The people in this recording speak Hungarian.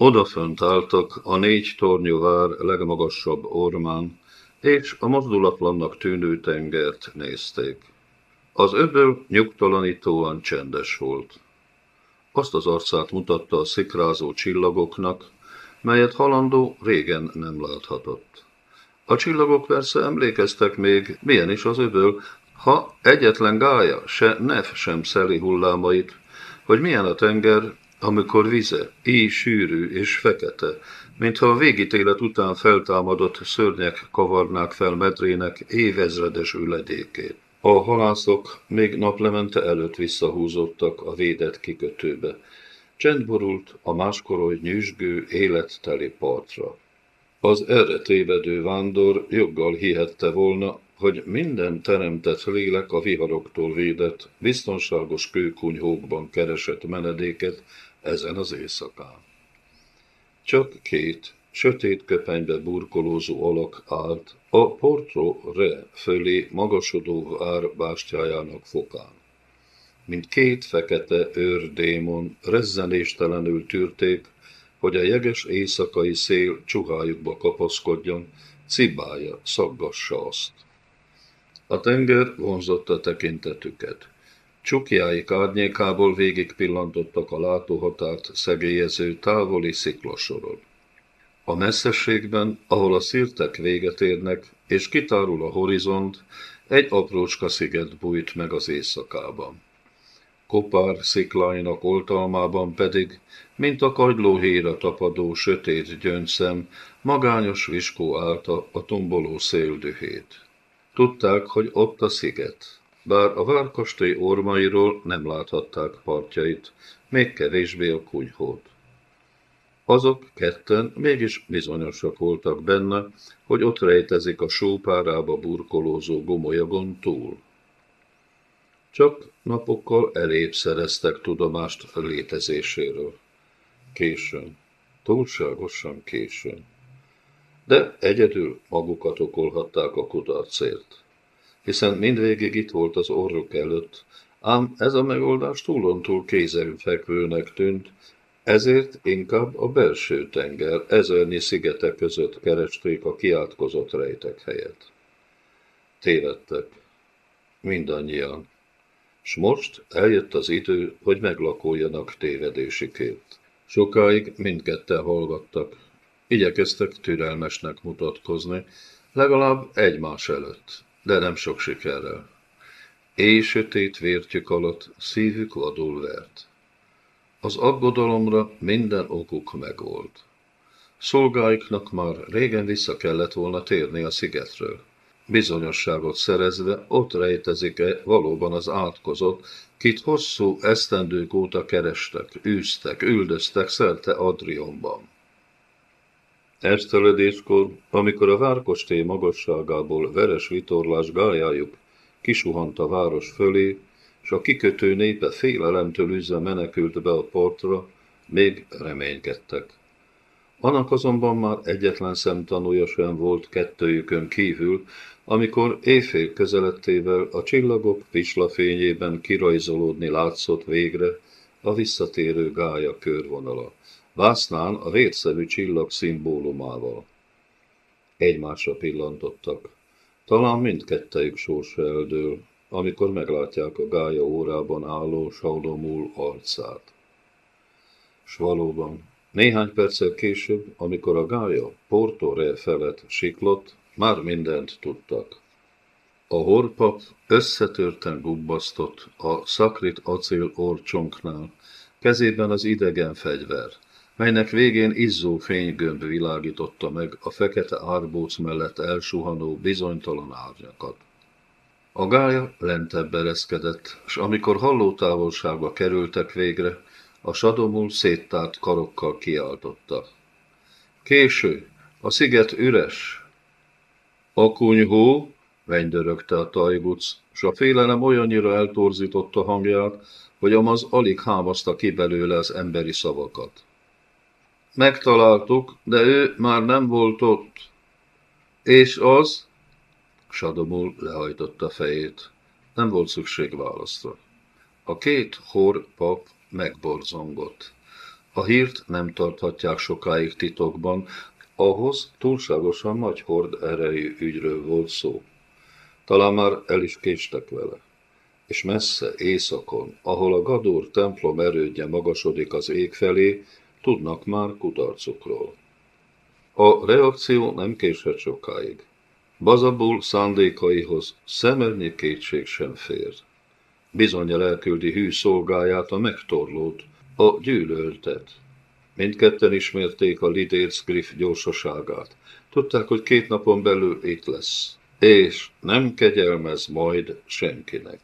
Odafönt álltak a négy tornyovár legmagasabb ormán, és a mozdulatlannak tűnő tengert nézték. Az öböl nyugtalanítóan csendes volt. Azt az arcát mutatta a szikrázó csillagoknak, melyet halandó régen nem láthatott. A csillagok persze emlékeztek még, milyen is az öböl, ha egyetlen gája, se nef sem szeli hullámait, hogy milyen a tenger, amikor vize, éj sűrű és fekete, mintha a végítélet után feltámadott szörnyek kavarnák fel medrének évezredes üledékét. A halászok még naplemente előtt visszahúzottak a védett kikötőbe. Csend borult a máskoroly nyüzsgő, életteli partra. Az erre tévedő vándor joggal hihette volna, hogy minden teremtett lélek a viharoktól védett, biztonságos kőkunyhókban keresett menedéket ezen az éjszakán. Csak két sötét köpenybe burkolózó alak állt a Porto Re fölé magasodó vár bástyájának fokán. Mint két fekete őrdémon rezzenéstelenül tűrték, hogy a jeges éjszakai szél csuhájukba kapaszkodjon, cibája szaggassa azt. A tenger vonzotta tekintetüket. Csukjáik árnyékából végig pillantottak a látóhatárt szegélyező távoli sziklasoron. A messzességben, ahol a szirtek véget érnek, és kitárul a horizont, egy aprócska sziget bújt meg az éjszakában. Kopár szikláinak oltalmában pedig, mint a kagyló tapadó sötét gyöngyszem, magányos viskó állta a tomboló széldühét. Tudták, hogy ott a sziget, bár a várkastély ormairól nem láthatták partjait, még kevésbé a kunyhót. Azok ketten mégis bizonyosak voltak benne, hogy ott rejtezik a sópárába burkolózó gomolyagon túl. Csak napokkal elébb szereztek tudomást létezéséről. Későn, túlságosan későn. De egyedül magukat okolhatták a kudarcért, hiszen mindvégig itt volt az orruk előtt, ám ez a megoldás túlontúl kézenfekvőnek tűnt, ezért inkább a belső tenger ezernyi szigetek között keresték a kiátkozott rejtek helyet. Tévedtek. Mindannyian. S most eljött az idő, hogy meglakoljanak tévedésikért. Sokáig mindketten hallgattak. Igyekeztek türelmesnek mutatkozni, legalább egymás előtt, de nem sok sikerrel. Éj sötét vértjük alatt szívük vadul vert. Az aggodalomra minden okuk megvolt. Szolgáiknak már régen vissza kellett volna térni a szigetről. Bizonyosságot szerezve ott rejtezik-e valóban az átkozott, kit hosszú esztendők óta kerestek, űztek, üldöztek szerte Adrionban. Esteledéskor, amikor a várkostély magasságából veres vitorlás gályájuk kisuhant a város fölé, és a kikötő népe félelemtől üzve menekült be a portra, még reménykedtek. Annak azonban már egyetlen szemtanúja sem volt kettőjükön kívül, amikor éjfél közelettével a csillagok pislafényében kirajzolódni látszott végre a visszatérő gája körvonala, vásznán a vérszemű csillag szimbólumával. Egymásra pillantottak. Talán mindkettejük sorsa eldől, amikor meglátják a gája órában álló Saudomul arcát. S valóban, néhány perccel később, amikor a gája Porto Re felett siklott, már mindent tudtak. A horpap összetörten gubbasztott a szakrit acél orcsonknál, kezében az idegen fegyver, melynek végén izzó fénygömb világította meg a fekete árbóc mellett elsuhanó bizonytalan árnyakat. A gája lentebb ereszkedett, és amikor hallótávolságba kerültek végre, a sadomul széttárt karokkal kiáltotta. Késő, a sziget üres. A kunyhó, vendörögte a tajguc, s a félelem olyannyira eltorzította hangját, hogy Amaz alig hámaszta ki belőle az emberi szavakat. Megtaláltuk, de ő már nem volt ott. És az, Sadomul lehajtotta fejét. Nem volt szükség válaszra. A két hor pap megborzongott. A hírt nem tarthatják sokáig titokban, ahhoz túlságosan nagy hord erejű ügyről volt szó. Talán már el is késtek vele. És messze, éjszakon, ahol a Gadur templom erődje magasodik az ég felé, tudnak már kudarcukról. A reakció nem késett sokáig. Bazabul szándékaihoz szemernyi kétség sem fér. Bizonyal elküldi hű szolgáját a megtorlót, a gyűlöltet. Mindketten ismerték a Lidérc Griff gyorsaságát. Tudták, hogy két napon belül itt lesz, és nem kegyelmez majd senkinek.